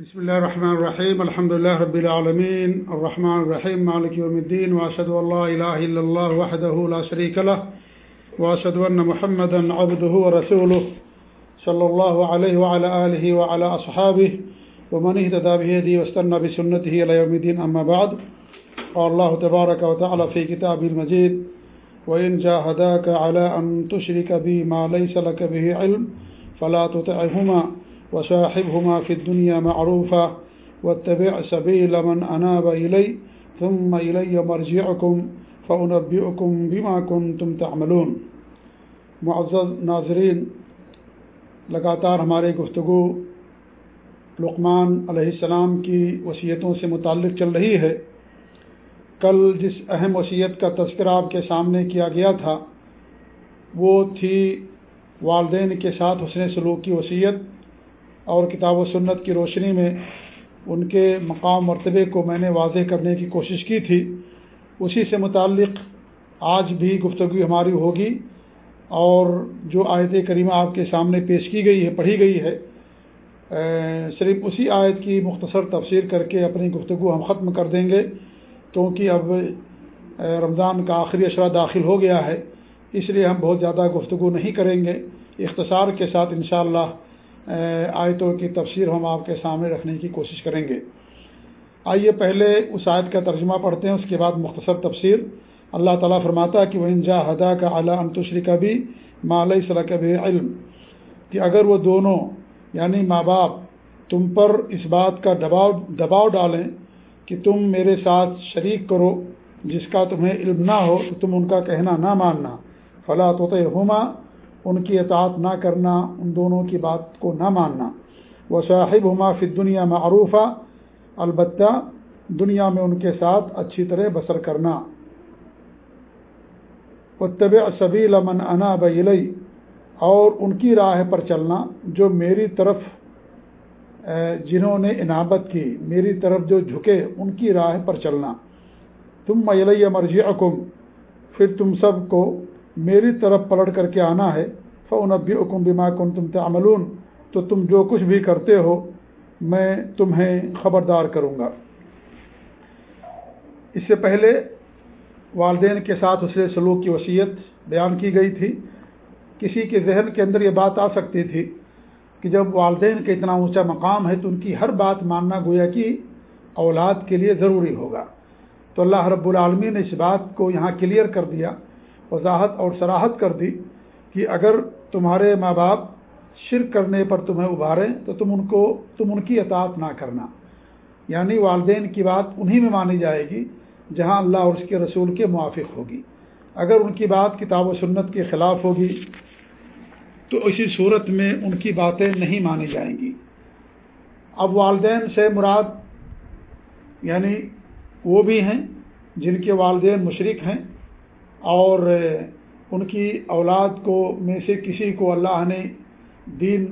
بسم الله الرحمن الرحيم. الحمد لله رب العالمين. الرحمن الرحيم. مالك يوم الدين. وأشهد أن لا إله إلا الله وحده لا شريك له. وأشهد أن محمدا عبده ورسوله. صلى الله عليه وعلى آله وعلى أصحابه. ومن اهتدى بهديه واستنى بسنته إلى يوم الدين. أما بعد. قال الله تبارك وتعالى في كتابه المجيد. وإن جاهداك على أن تشرك بي ما ليس لك به علم فلا تطعهما. وصاحبهما في الدنيا معروفا واتبع سبيل من أناب إلي ثم إلي مرجعكم فأنبئكم بما كنتم تعملون. معزز ناظرین، لگاتار ہمارے گفتگو لقمان علیہ السلام کی وصیتوں سے متعلق چل رہی ہے۔ کل جس اہم وصیت کا تذکرہ آپ کے سامنے کیا گیا تھا، وہ تھی والدین کے ساتھ حسن سلوک کی وصیت۔ اور کتاب و سنت کی روشنی میں ان کے مقام مرتبے کو میں نے واضح کرنے کی کوشش کی تھی۔ اسی سے متعلق آج بھی گفتگو ہماری ہوگی اور جو آیت کریمہ آپ کے سامنے پیش کی گئی ہے، پڑھی گئی ہے صرف اسی آیت کی مختصر تفسیر کر کے اپنی گفتگو ہم ختم کر دیں گے۔ کیونکہ اب رمضان کا آخری اشرہ داخل ہو گیا ہے، اس لیے ہم بہت زیادہ گفتگو نہیں کریں گے۔ اختصار کے ساتھ انشاءاللہ اللہ آیتوں کی تفسیر ہم آپ کے سامنے رکھنے کی کوشش کریں گے۔ آئیے پہلے اس آیت کا ترجمہ پڑھتے ہیں، اس کے بعد مختصر تفسیر۔ اللہ تعالیٰ فرماتا کہ وہ انجا ہدا کا اعلیٰ انتشری کا بھی مالی صلاح کا بھی علم، کہ اگر وہ دونوں یعنی ماں باپ، تم پر اس بات کا دباؤ دباؤ ڈالیں کہ تم میرے ساتھ شریک کرو، جس کا تمہیں علم نہ ہو، تو تم ان کا کہنا نہ ماننا۔ فلاں تو ان کی اطاعت نہ کرنا، ان دونوں کی بات کو نہ ماننا۔ وہ صاحب ہما فی دنیا معروفہ البتہ دنیا میں ان کے ساتھ اچھی طرح بسر کرنا۔ و طب صبی لمن انا بلئی اور ان کی راہ پر چلنا جو میری طرف جنہوں نے انابت کی، میری طرف جو جھکے، ان کی راہ پر چلنا۔ تم میلیہ مرضی پھر تم سب کو میری طرف پلٹ کر کے آنا ہے فنبی حکم بیما کن تم تعملون، تو تم جو کچھ بھی کرتے ہو، میں تمہیں خبردار کروں گا۔ اس سے پہلے والدین کے ساتھ اسے سلوک کی وصیت بیان کی گئی تھی۔ کسی کے ذہن کے اندر یہ بات آ سکتی تھی کہ جب والدین کا اتنا اونچا مقام ہے تو ان کی ہر بات ماننا گویا کہ اولاد کے لیے ضروری ہوگا۔ تو اللہ رب العالمین نے اس بات کو یہاں کلیئر کر دیا۔ وضاحت اور سراحت کر دی کہ اگر تمہارے ماں باپ شرک کرنے پر تمہیں ابھاریں تو تم ان کو، تم ان کی اطاعت نہ کرنا۔ یعنی والدین کی بات انہی میں مانی جائے گی جہاں اللہ اور اس کے رسول کے موافق ہوگی۔ اگر ان کی بات کتاب و سنت کے خلاف ہوگی تو اسی صورت میں ان کی باتیں نہیں مانی جائیں گی۔ اب والدین سے مراد یعنی وہ بھی ہیں جن کے والدین مشرق ہیں۔ اور ان کی اولاد کو، میں سے کسی کو اللہ نے دین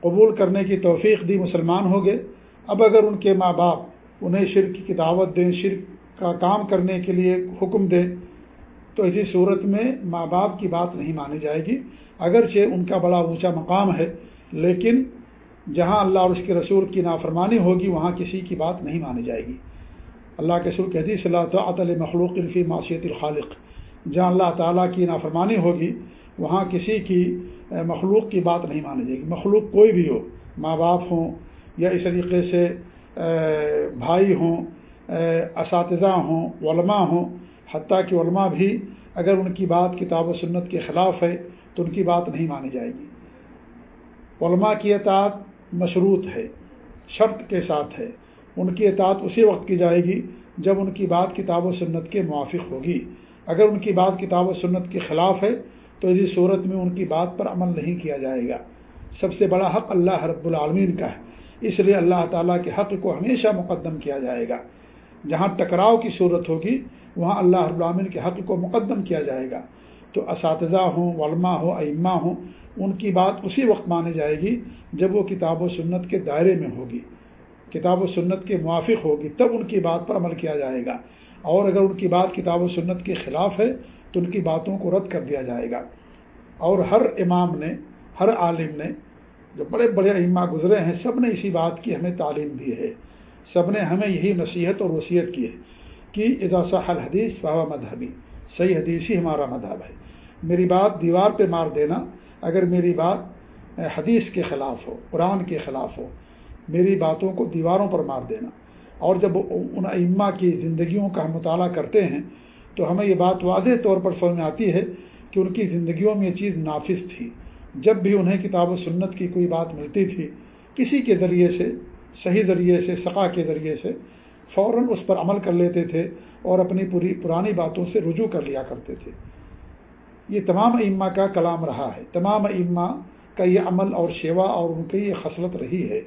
قبول کرنے کی توفیق دی، مسلمان ہو گئے۔ اب اگر ان کے ماں باپ انہیں شرک کی دعوت دیں، شرک کا کام کرنے کے لیے حکم دیں، تو اسی صورت میں ماں باپ کی بات نہیں مانی جائے گی۔ اگرچہ ان کا بڑا اونچا مقام ہے، لیکن جہاں اللہ اور اس کے رسول کی نافرمانی ہوگی، وہاں کسی کی بات نہیں مانی جائے گی۔ اللہ کے سر حدیث اللہ تعالی مخلوق الفی معاشیت الخالق۔ جہاں اللہ تعالیٰ کی نافرمانی ہوگی، وہاں کسی کی مخلوق کی بات نہیں مانی جائے گی۔ مخلوق کوئی بھی ہو، ماں باپ ہوں یا اس طریقے سے بھائی ہوں اساتذہ ہوں، علماء ہوں، حتیٰ کہ علماء بھی اگر ان کی بات کتاب و سنت کے خلاف ہے تو ان کی بات نہیں مانی جائے گی۔ علماء کی اطاعت مشروط ہے، شرط کے ساتھ ہے۔ ان کی اطاعت اسی وقت کی جائے گی جب ان کی بات کتاب و سنت کے موافق ہوگی۔ اگر ان کی بات کتاب و سنت کے خلاف ہے، تو اسی صورت میں ان کی بات پر عمل نہیں کیا جائے گا۔ سب سے بڑا حق اللہ رب العالمین کا ہے۔ اس لیے اللہ تعالیٰ کے حق کو ہمیشہ مقدم کیا جائے گا۔ جہاں ٹکراؤ کی صورت ہوگی، وہاں اللہ رب العالمین کے حق کو مقدم کیا جائے گا۔ تو اساتذہ ہوں، علماء ہوں، ائمہ ہوں، ان کی بات اسی وقت مانی جائے گی جب وہ کتاب و سنت کے دائرے میں ہوگی۔ کتاب و سنت کے موافق ہوگی، تب ان کی بات پر عمل کیا جائے گا۔ اور اگر ان کی بات کتاب و سنت کے خلاف ہے تو ان کی باتوں کو رد کر دیا جائے گا۔ اور ہر امام نے، ہر عالم نے، جو بڑے بڑے ائمہ گزرے ہیں، سب نے اسی بات کی ہمیں تعلیم دی ہے۔ سب نے ہمیں یہی نصیحت اور وصیت کی ہے کہ صح الحدیث بابا مذہبی۔ صحیح حدیث ہی ہمارا مذہب ہے۔ میری بات دیوار پہ مار دینا اگر میری بات حدیث کے خلاف ہو، قرآن کے خلاف ہو، میری باتوں کو دیواروں پر مار دینا۔ اور جب ان ائمہ کی زندگیوں کا ہم مطالعہ کرتے ہیں، تو ہمیں یہ بات واضح طور پر سمجھ میں آتی ہے کہ ان کی زندگیوں میں یہ چیز نافذ تھی۔ جب بھی انہیں کتاب و سنت کی کوئی بات ملتی تھی، کسی کے ذریعے سے، صحیح ذریعے سے ثقا کے ذریعے سے فوراً اس پر عمل کر لیتے تھے اور اپنی پوری پرانی باتوں سے رجوع کر لیا کرتے تھے۔ یہ تمام ائمہ کا کلام رہا ہے۔ تمام ائمہ کا یہ عمل اور شیوا اور ان کی یہ خصلت رہی ہے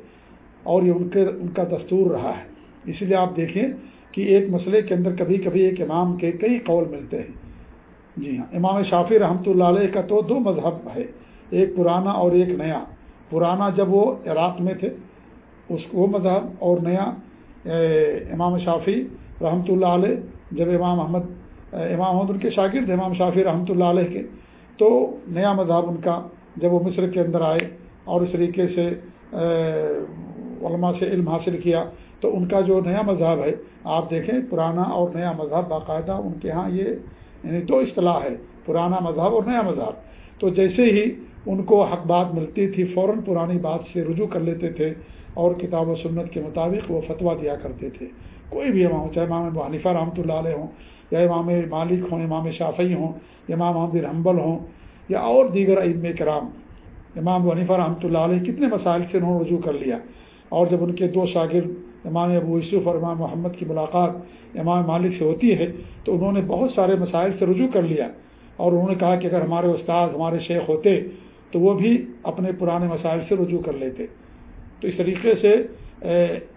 اور یہ ان کے، ان کا دستور رہا ہے۔ اس لیے آپ دیکھیں کہ ایک مسئلے کے اندر کبھی کبھی ایک امام کے کئی قول ملتے ہیں۔ جی ہاں امام شافی رحمۃ اللہ علیہ کا تو دو مذہب ہے، ایک پرانا اور ایک نیا۔ پرانا جب وہ عراق میں تھے، اس وہ مذہب اور نیا امام شافی رحمۃ اللہ علیہ، جب امام احمد، امام محمد ان کے شاگرد امام شافی رحمۃ اللہ علیہ کے، تو نیا مذہب ان کا جب وہ مصر کے اندر آئے اور اس طریقے سے علماء سے علم حاصل کیا تو ان کا جو نیا مذہب ہے، آپ دیکھیں پرانا اور نیا مذہب باقاعدہ ان کے ہاں یہ یعنی دو اصطلاح ہے، پرانا مذہب اور نیا مذہب۔ تو جیسے ہی ان کو حق بات ملتی تھی، فوراً پرانی بات سے رجوع کر لیتے تھے اور کتاب و سنت کے مطابق وہ فتویٰ دیا کرتے تھے۔ کوئی بھی امام چاہے امام حنیفہ رحمۃ اللہ علیہ ہوں، یا امام مالک ہوں، امام شافعی ہوں امام محمد حنبل ہوں، یا اور دیگر علم کرام۔ امام حنیفہ رحمۃ اللہ علیہ کتنے مسائل سے انہوں نے رجوع کر لیا۔ اور جب ان کے دو شاگرد امام ابو یوسف اور امام محمد کی ملاقات امام مالک سے ہوتی ہے تو انہوں نے بہت سارے مسائل سے رجوع کر لیا اور انہوں نے کہا کہ اگر ہمارے استاد ہمارے شیخ ہوتے تو وہ بھی اپنے پرانے مسائل سے رجوع کر لیتے۔ تو اس طریقے سے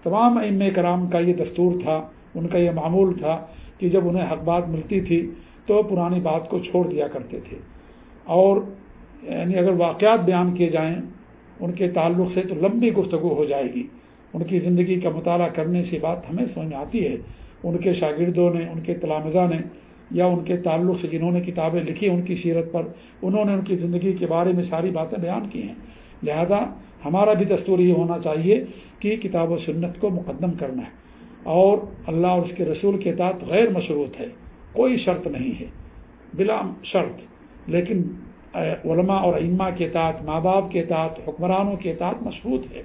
تمام ام کرام کا یہ دستور تھا، ان کا یہ معمول تھا کہ جب انہیں حق بات ملتی تھی تو پرانی بات کو چھوڑ دیا کرتے تھے۔ اور یعنی اگر واقعات بیان کیے جائیں، ان کے تعلق سے تو لمبی گفتگو ہو جائے گی۔ ان کی زندگی کا مطالعہ کرنے سے بات ہمیں سمجھ میں آتی ہے۔ ان کے شاگردوں نے، ان کے تلامزہ نے یا ان کے تعلق سے جنہوں نے کتابیں لکھی ان کی سیرت پر، انہوں نے ان کی زندگی کے بارے میں ساری باتیں بیان کی ہیں۔ لہذا ہمارا بھی دستور یہ ہونا چاہیے کہ کتاب و سنت کو مقدم کرنا ہے۔ اور اللہ اور اس کے رسول کے تحت غیر مشروط ہے۔ کوئی شرط نہیں ہے۔ بلا شرط۔ لیکن علماء اور علما کے تحت ماں باپ کے تحت حکمرانوں کے تحت مشروط ہے۔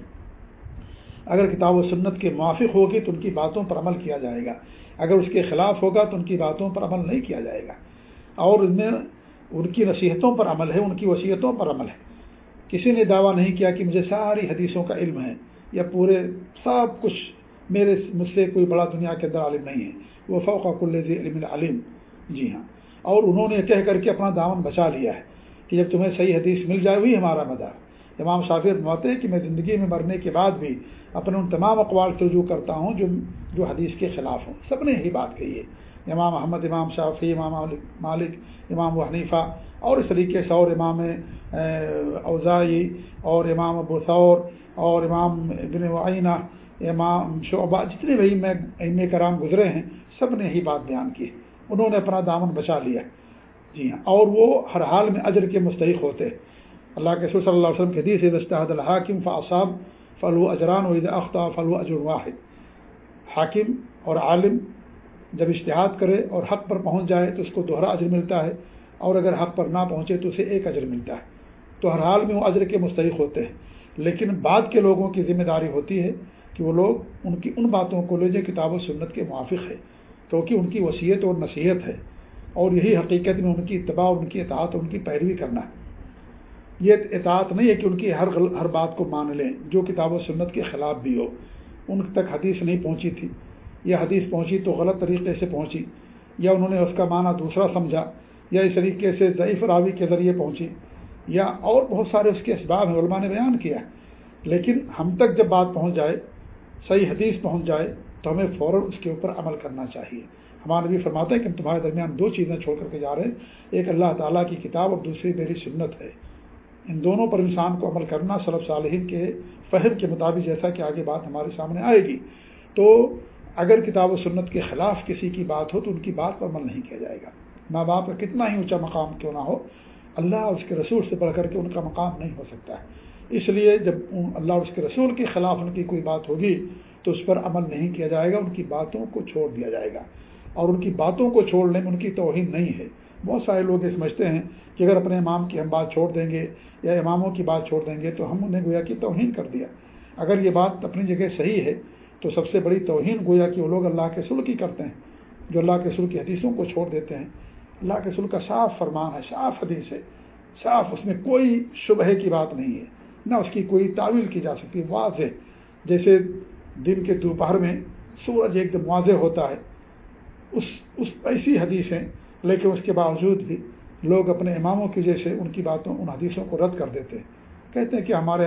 اگر کتاب و سنت کے موافق ہوگی تو ان کی باتوں پر عمل کیا جائے گا۔ اگر اس کے خلاف ہوگا تو ان کی باتوں پر عمل نہیں کیا جائے گا۔ اور ان میں ان کی نصیحتوں پر عمل ہے، ان کی وصیتوں پر عمل ہے۔ کسی نے دعویٰ نہیں کیا کہ مجھے ساری حدیثوں کا علم ہے یا پورے سب کچھ میرے مجھ سے کوئی بڑا دنیا کے اندر عالم نہیں ہے۔ وہ فوق کل علم العلم جی ہاں۔ اور انہوں نے کہہ کر کے اپنا دامن بچا لیا ہے کہ جب تمہیں صحیح حدیث مل جائے وہی ہمارا مدار۔ امام شافیت موتے کہ میں زندگی میں مرنے کے بعد بھی اپنے ان تمام اقوال سے رجوع کرتا ہوں جو جو حدیث کے خلاف ہوں۔ سب نے یہی بات کہی ہے۔ امام احمد، امام شافی امام مالک، امام و حنیفہ اور اس طریقے سے اور امام اوزائی اور امام ابو ثور اور امام ابن وعینہ امام شعبہ، جتنے بھی میں ام کرام گزرے ہیں، سب نے یہی بات بیان کی انہوں نے اپنا دامن بچا لیا۔ جی ہاں اور وہ ہر حال میں اجر کے مستحق ہوتے اللہ کے صلی اللہ علیہ وسلم کے حدیث دستحد الحاکم فاصاب فلو اجران و اختہ فلو اجر واحد۔ حاکم اور عالم جب اشتہاد کرے اور حق پر پہنچ جائے تو اس کو دوہرا اجر ملتا ہے، اور اگر حق پر نہ پہنچے تو اسے ایک اجر ملتا ہے۔ تو ہر حال میں وہ اجر کے مستحق ہوتے ہیں۔ لیکن بعد کے لوگوں کی ذمہ داری ہوتی ہے کہ وہ لوگ ان کی ان باتوں کو لے جو کتاب و سنت کے موافق ہے کیونکہ ان کی وصیت اور نصیحت ہے۔ اور یہی حقیقت میں ان کی اتباع ان کی اطاعت ان کی پیروی کرنا ہے۔ یہ اطاعت نہیں ہے کہ ان کی ہر ہر بات کو مان لیں، جو کتاب و سنت کے خلاف بھی ہو۔ ان تک حدیث نہیں پہنچی تھی۔ یا حدیث پہنچی تو غلط طریقے سے پہنچی، یا انہوں نے اس کا معنی دوسرا سمجھا، یا اس طریقے سے ضعیف راوی کے ذریعے پہنچی، یا اور بہت سارے اس کے اسباب ہیں، علماء نے بیان کیا لیکن ہم تک جب بات پہنچ جائے، صحیح حدیث پہنچ جائے، تو ہمیں فوراً اس کے اوپر عمل کرنا چاہیے۔ ہمارے بھی فرماتے ہیں کہ ہم تمہارے درمیان دو چیزیں چھوڑ کر کے جا رہے ہیں۔ ایک اللہ تعالیٰ کی کتاب اور دوسری میری سنت ہے۔ ان دونوں پر انسان کو عمل کرنا صلب صالحین کے فہم کے مطابق جیسا کہ آگے بات ہمارے سامنے آئے گی۔ تو اگر کتاب و سنت کے خلاف کسی کی بات ہو تو ان کی بات پر عمل نہیں کیا جائے گا۔ ماں باپ کا کتنا ہی اونچا مقام کیوں نہ ہو، اللہ اور اس کے رسول سے بڑھ کر کے ان کا مقام نہیں ہو سکتا ہے۔ اس لیے جب اللہ اور اس کے رسول کے خلاف ان کی کوئی بات ہوگی تو اس پر عمل نہیں کیا جائے گا، ان کی باتوں کو چھوڑ دیا جائے گا۔ اور ان کی باتوں کو چھوڑنے میں ان کی توہین نہیں ہے۔ بہت سارے لوگ یہ سمجھتے ہیں کہ اگر اپنے امام کی ہم بات چھوڑ دیں گے یا اماموں کی بات چھوڑ دیں گے تو ہم انہیں گویا کی توہین کر دیا۔ اگر یہ بات اپنی جگہ صحیح ہے تو سب سے بڑی توہین گویا کہ وہ لوگ اللہ کے سل کی کرتے ہیں، جو اللہ کے سل کی حدیثوں کو چھوڑ دیتے ہیں۔ اللہ کے سل کا صاف فرمان ہے، صاف حدیث ہے۔ صاف، اس میں کوئی شبہ کی بات نہیں ہے۔ نہ اس کی کوئی تعویل کی جا سکتی، واضح۔ جیسے دن کے دوپہر میں سورج ایک دم واضح ہوتا ہے، اس اس ایسی حدیث ہیں لیکن اس کے باوجود بھی لوگ اپنے اماموں کی جیسے ان کی باتوں، ان حدیثوں کو رد کر دیتے ہیں۔ کہتے ہیں کہ ہمارے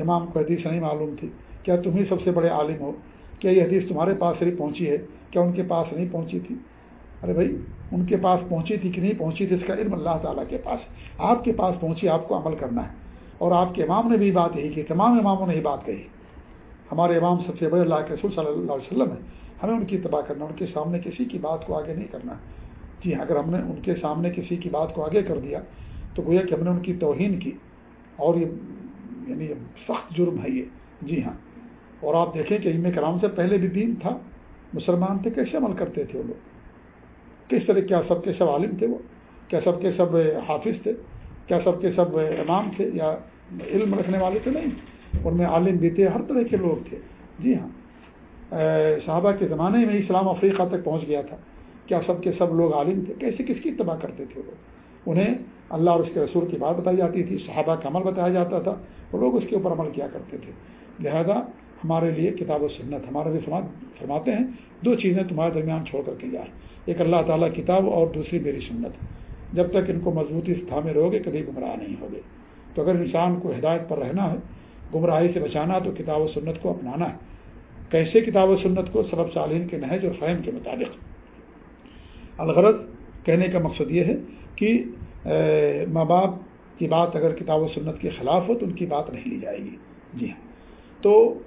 امام کو حدیث نہیں معلوم تھی۔ کیا تم ہی سب سے بڑے عالم ہو؟ کیا یہ حدیث تمہارے پاس صرف پہنچی ہے؟ کیا ان کے پاس نہیں پہنچی تھی؟ ارے بھائی، ان کے پاس پہنچی تھی کہ نہیں پہنچی تھی؟ اس کا علم اللہ تعالیٰ کے پاس آپ کے پاس پہنچی، آپ کو عمل کرنا ہے۔ اور آپ کے امام نے بھی بات یہی کی تمام اماموں نے ہی بات کہی۔ ہمارے امام سب سے بڑے اللہ کے رسول صلی اللہ علیہ وسلم ہے ہمیں ان کی تباہ کرنا، ان کے سامنے کسی کی بات کو آگے نہیں کرنا۔ جی اگر ہم نے ان کے سامنے کسی کی بات کو آگے کر دیا، تو گویا کہ ہم نے ان کی توہین کی۔ اور یہ یعنی یہ سخت جرم ہے یہ۔ جی ہاں۔ اور آپ دیکھیں کہ علم کرام سے پہلے بھی دین تھا۔ مسلمان تھے، کیسے عمل کرتے تھے وہ لوگ؟ کس طرح، کیا سب کے سب عالم تھے وہ؟ کیا سب کے سب حافظ تھے؟ کیا سب کے سب امام تھے؟ یا علم رکھنے والے تھے نہیں؟ ان میں عالم بھی تھے، ہر طرح کے لوگ تھے۔ جی ہاں۔ صحابہ کے زمانے میں اسلام افریقہ تک پہنچ گیا تھا۔ کیا سب کے سب لوگ عالم تھے؟ کیسے کس کی اتباع کرتے تھے وہ؟ انہیں اللہ اور اس کے رسول کی بات بتائی جاتی تھی، صحابہ کا عمل بتایا جاتا تھا وہ لوگ اس کے اوپر عمل کیا کرتے تھے۔ لہذا ہمارے لیے کتاب و سنت، ہمارے بھی فرماتے ہیں، دو چیزیں تمہارے درمیان چھوڑ کر کے جائیں۔ ایک اللہ تعالیٰ کتاب اور دوسری میری سنت۔ جب تک ان کو مضبوطی سے تھامے رہو گے، کبھی گمراہ نہیں ہوگے۔ تو اگر انسان کو ہدایت پر رہنا ہے، گمراہی سے بچانا، تو کتاب و سنت کو اپنانا ہے۔ کیسے کتاب و سنت کو سبب سالین کے نہج اور فہم کے مطابق الغرض کہنے کا مقصد یہ ہے کہ ماں باپ کی بات اگر کتاب و سنت کے خلاف ہو تو ان کی بات نہیں لی جائے گی۔ جی ہاں۔ تو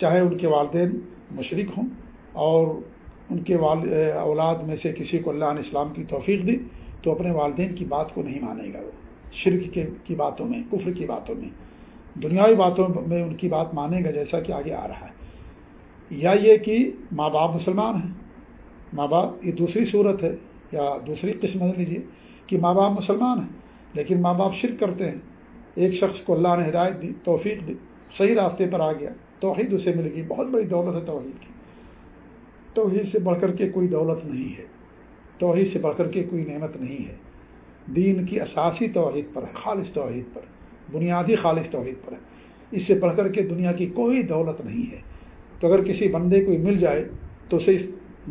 چاہے ان کے والدین مشرق ہوں اور ان کے والد اولاد میں سے کسی کو اللہ نے اسلام کی توفیق دی تو اپنے والدین کی بات کو نہیں مانے گا۔ وہ شرک کے، کی باتوں میں، کفر کی باتوں میں، دنیاوی باتوں میں ان کی بات مانے گا جیسا کہ آگے آ رہا ہے۔ یا یہ کہ ماں باپ مسلمان ہیں۔ ماں باپ، یہ دوسری صورت ہے، یا دوسری قسم لیجیے کہ ماں باپ مسلمان ہیں، لیکن ماں باپ شرک کرتے ہیں۔ ایک شخص کو اللہ نے ہدایت دی، توفیق دی، صحیح راستے پر آ گیا، توحید اسے مل گئی، بہت بڑی دولت ہے توحید کی۔ توحید سے بڑھ کر کے کوئی دولت نہیں ہے۔ توحید سے بڑھ کر کے کوئی نعمت نہیں ہے۔ دین کی اساسی توحید پر ہے، خالص توحید پر، بنیادی خالص توحید پر ہے۔ اس سے بڑھ کر کے دنیا کی کوئی دولت نہیں ہے۔ تو اگر کسی بندے کو مل جائے، تو اسے اس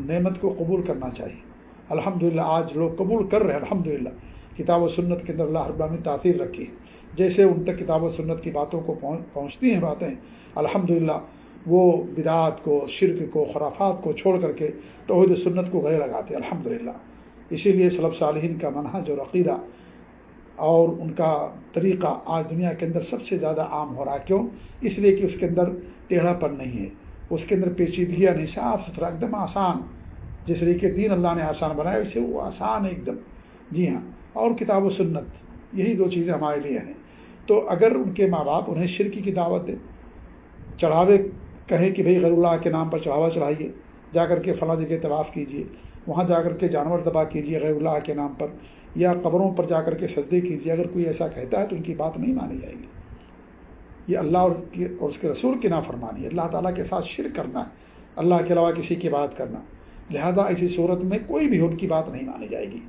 نعمت کو قبول کرنا چاہیے۔ الحمد آج لوگ قبول کر رہے ہیں الحمد کتاب و سنت کے اندر اللہ رب میں تاثیر رکھی جیسے ان تک کتاب و سنت کی باتوں کو پہنچتی ہیں باتیں الحمد وہ بدعات کو، شرک کو، خرافات کو چھوڑ کر کے توحید سنت کو گئے لگاتے الحمد اسی لیے صلب صالحین کا منحج اور عقیدہ اور ان کا طریقہ آج دنیا کے اندر سب سے زیادہ عام ہو رہا ہے۔ کیوں؟ اس لیے کہ اس کے اندر ٹیڑھا پن نہیں ہے۔ اس کے اندر پیچیدگیاں نہیں یعنی صاف ستھرا، ایک دم آسان۔ جس طریقے دین اللہ نے آسان بنایا اسے وہ آسان ہے ایک دم۔ جی ہاں اور کتاب و سنت، یہی دو چیزیں ہمارے لیے ہیں۔ تو اگر ان کے ماں باپ انہیں شرکی کی دعوت دیں، چڑھاوے کہیں کہ بھئی غیر اللہ کے نام پر چڑھاوا چڑھائیے، جا کر کے فلاں جگہ طواف کیجیے، وہاں جا کر کے جانور دبا کیجیے غیر اللہ کے نام پر، یا قبروں پر جا کر کے سجدے کیجیے، اگر کوئی ایسا کہتا ہے تو ان کی بات نہیں مانی جائے گی۔ یہ اللہ اور اس کے رسول کی نافرمانی ہے۔ اللہ تعالیٰ کے ساتھ شرک کرنا ہے۔ اللہ کے علاوہ کسی کی بات کرنا۔ لہذا ایسی صورت میں کوئی بھی ان کی بات نہیں مانی جائے گی۔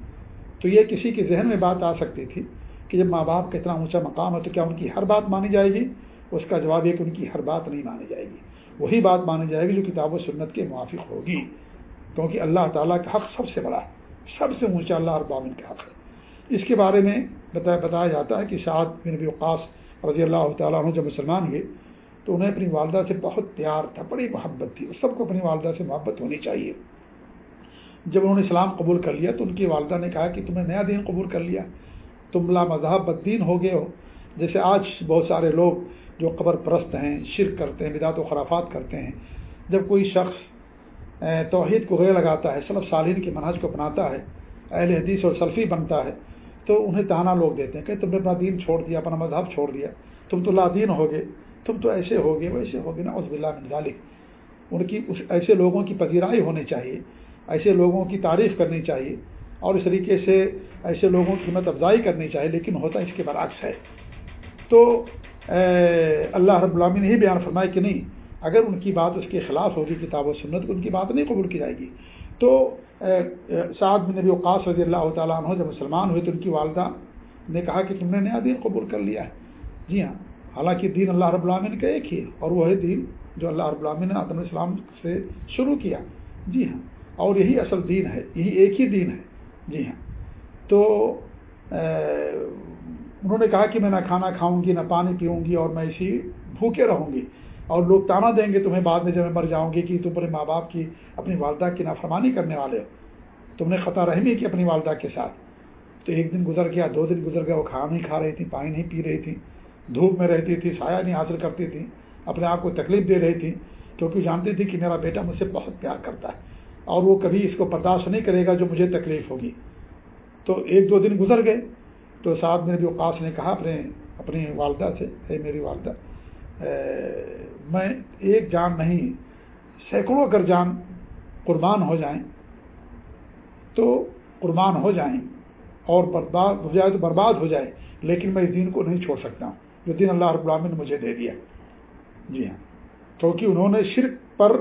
تو یہ کسی کے ذہن میں بات آ سکتی تھی کہ جب ماں باپ کا اتنا اونچا مقام ہے تو کیا ان کی ہر بات مانی جائے گی؟ اس کا جواب یہ کہ ان کی ہر بات نہیں مانی جائے گی۔ وہی بات مانی جائے گی جو کتاب و سنت کے موافق ہوگی۔ کیونکہ اللہ تعالیٰ کا حق سب سے بڑا ہے۔ سب سے اونچا اللہ اور بامن کا حق ہے۔ اس کے بارے میں بتایا بتایا جاتا ہے کہ سعد بن نبی وقاص رضی اللہ تعالیٰ عنہ جب مسلمان ہوئے تو انہیں اپنی والدہ سے بہت پیار تھا، بڑی محبت تھی سب کو اپنی والدہ سے محبت ہونی چاہیے۔ جب انہوں نے اسلام قبول کر لیا تو ان کی والدہ نے کہا کہ تمہیں نیا دین قبول کر لیا، تم لا مذہب بدین ہو گئے ہو۔ جیسے آج بہت سارے لوگ جو قبر پرست ہیں، شرک کرتے ہیں، بدعت و خرافات کرتے ہیں، جب کوئی شخص توحید کو غیر لگاتا ہے صلب سالین کے منحج کو اپناتا ہے، اہل حدیث اور سلفی بنتا ہے تو انہیں تانا لوگ دیتے ہیں کہ تم نے اپنا دین چھوڑ دیا، اپنا مذہب چھوڑ دیا۔ تم تو لادین ہو گئے تم تو ایسے ہو گئے ویسے ہو گئے نا عزب اللہ ذالک۔ ان کی اس ایسے لوگوں کی پذیرائی ہونی چاہیے، ایسے لوگوں کی تعریف کرنی چاہیے اور اس طریقے سے ایسے لوگوں کی قیمت افزائی کرنی چاہیے، لیکن ہوتا اس کے برعکس ہے۔ تو اللہ رب العالمین ہی بیان فرمائے کہ نہیں، اگر ان کی بات اس کے خلاف ہوگی کتاب و سنت، ان کی بات نہیں قبول کی جائے گی۔ تو سعد بن نبی اوقاص رضی اللہ تعالیٰ عنہ جب مسلمان ہوئے تو ان کی والدہ نے کہا کہ تم نے نیا دین قبول کر لیا ہے۔ جی ہاں حالانکہ دین اللہ رب العامن کا ایک ہی ہے اور وہ ہے دین جو اللہ رب العامن نے عدم السلام سے شروع کیا۔ جی ہاں اور یہی اصل دین ہے، یہی ایک ہی دین ہے۔ جی ہاں تو انہوں نے کہا کہ میں نہ کھانا کھاؤں گی، نہ پانی پیوں گی اور میں اسی بھوکے رہوں گی۔ اور لوگ تانا دیں گے تمہیں بعد میں جب میں مر جاؤں گی کہ تم اپنے ماں باپ کی، اپنی والدہ کی نافرمانی کرنے والے ہو۔ تم نے خطا رحمی کی اپنی والدہ کے ساتھ۔ تو ایک دن گزر گیا، دو دن گزر گیا، وہ کھانا نہیں کھا رہی تھی، پانی نہیں پی رہی تھی، دھوپ میں رہتی تھی، سایہ نہیں حاصل کرتی تھی، اپنے آپ کو تکلیف دے رہی تھی۔ کیونکہ جانتی تھی کہ میرا بیٹا مجھ سے بہت پیار کرتا ہے اور وہ کبھی اس کو برداشت نہیں کرے گا جو مجھے تکلیف ہوگی۔ تو ایک دو دن گزر گئے۔ تو صاحب نے بھی اوقاس نے کہا اپنے، اپنی والدہ سے ہے میری والدہ میں ایک جان نہیں، سینکڑوں اگر جان قربان ہو جائیں، تو قربان ہو جائیں اور برباد ہو جائے تو برباد ہو جائے، لیکن میں اس دین کو نہیں چھوڑ سکتا ہوں۔ جو دین اللہ رب العالمین نے مجھے دے دیا۔ جی ہاں۔ کیونکہ انہوں نے شرک پر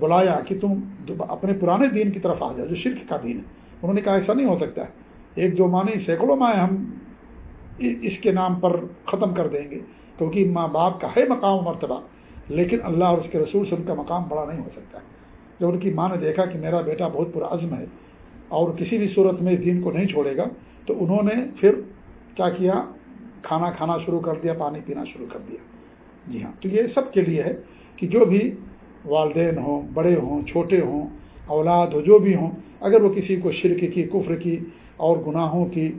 بلایا کہ تم اپنے پرانے دین کی طرف آ جاؤ، جو شرک کا دین ہے۔ انہوں نے کہا ایسا نہیں ہو سکتا۔ ایک جو معنی سینکڑوں ماہ ہم اس کے نام پر ختم کر دیں گے کیونکہ ماں باپ کا ہے مقام مرتبہ، لیکن اللہ اور اس کے رسول سے ان کا مقام بڑا نہیں ہو سکتا۔ جب ان کی ماں نے دیکھا کہ میرا بیٹا بہت پورا عزم ہے اور کسی بھی صورت میں دین کو نہیں چھوڑے گا، تو انہوں نے پھر کیا کیا؟ کھانا کھانا شروع کر دیا، پانی پینا شروع کر دیا۔ جی ہاں تو یہ سب کے لیے ہے کہ جو بھی والدین ہوں، بڑے ہوں، چھوٹے ہوں، اولاد ہو، جو بھی ہوں، اگر وہ کسی کو شرک کی، کفر کی اور گناہوں کی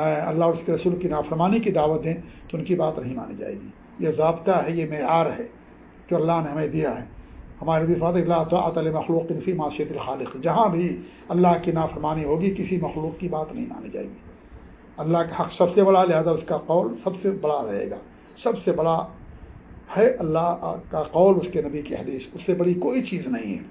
اللہ اور اس کے رسول کی نافرمانی کی دعوت دیں تو ان کی بات نہیں مانی جائے گی۔ یہ ضابطہ ہے، یہ معیار ہے جو اللہ نے ہمیں دیا ہے۔ ہمارے نبی فات اللہ تعالیٰ مخلوق نفی معاشیت الخالق۔ جہاں بھی اللہ کی نافرمانی ہوگی، کسی مخلوق کی بات نہیں مانی جائے گی۔ اللہ کا حق سب سے بڑا، لہذا اس کا قول سب سے بڑا رہے گا۔ سب سے بڑا ہے اللہ کا قول اس کے نبی کی حدیث۔ اس سے بڑی کوئی چیز نہیں ہے۔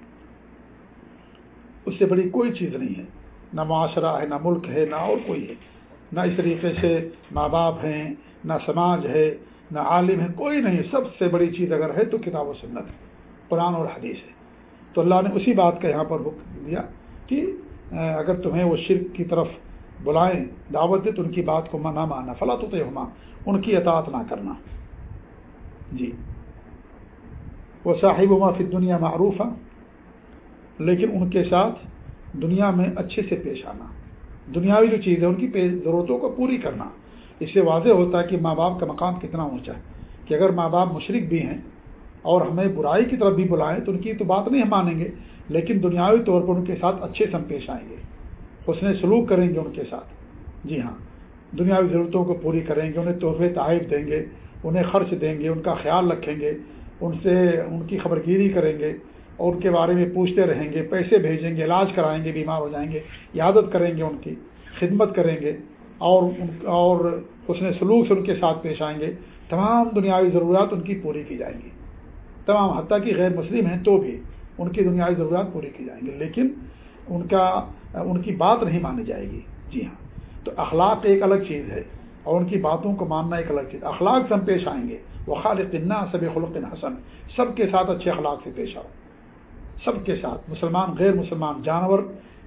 اس سے بڑی کوئی چیز نہیں ہے۔ نہ معاشرہ ہے، نہ ملک ہے، نہ اور کوئی ہے۔ نہ اس طریقے سے ماں باپ ہیں، نہ سماج ہے، نہ عالم ہے، کوئی نہیں۔ سب سے بڑی چیز اگر ہے تو کتاب و سنت ہے، قرآن اور حدیث ہے۔ تو اللہ نے اسی بات کا یہاں پر حکم دیا کہ اگر تمہیں وہ شرک کی طرف بلائیں، دعوت دے، تو ان کی بات کو نہ ماننا۔ فلا تو ہما ان کی اطاعت نہ کرنا۔ جی۔ وہ صاحب عما فی دنیا معروف ہے لیکن ان کے ساتھ دنیا میں اچھے سے پیش آنا۔ دنیاوی جو چیز ہے، ان کی ضرورتوں کو پوری کرنا۔ اس سے واضح ہوتا ہے کہ ماں باپ کا مقام کتنا اونچا ہے۔ کہ اگر ماں باپ مشرق بھی ہیں اور ہمیں برائی کی طرف بھی بلائیں، تو ان کی تو بات نہیں ہم مانیں گے، لیکن دنیاوی طور پر ان کے ساتھ اچھے سے ہم پیش آئیں گے۔ اس نے سلوک کریں گے ان کے ساتھ۔ جی ہاں دنیاوی ضرورتوں کو پوری کریں گے، انہیں تحفے تحائف دیں گے، انہیں خرچ دیں گے، ان کا خیال رکھیں گے، ان سے ان کی خبر گیری کریں گے۔ اور ان کے بارے میں پوچھتے رہیں گے، پیسے بھیجیں گے، علاج کرائیں گے، بیمار ہو جائیں گے عادت کریں گے ان کی، خدمت کریں گے، اور اور اس نے سلوک سے ان کے ساتھ پیش آئیں گے۔ تمام دنیاوی ضروریات ان کی پوری کی جائیں گی۔ تمام، حتیٰ کی غیر مسلم ہیں تو بھی ان کی دنیاوی ضروریات پوری کی جائیں گی، لیکن ان کا ان کی بات نہیں مانی جائے گی۔ جی ہاں۔ تو اخلاق ایک الگ چیز ہے اور ان کی باتوں کو ماننا ایک الگ چیز۔ اخلاق سے ہم پیش آئیں گے۔ وہ خالق سب خلق حسن۔ سب کے ساتھ اچھے اخلاق سے پیش آؤ۔ سب کے ساتھ، مسلمان، غیر مسلمان، جانور،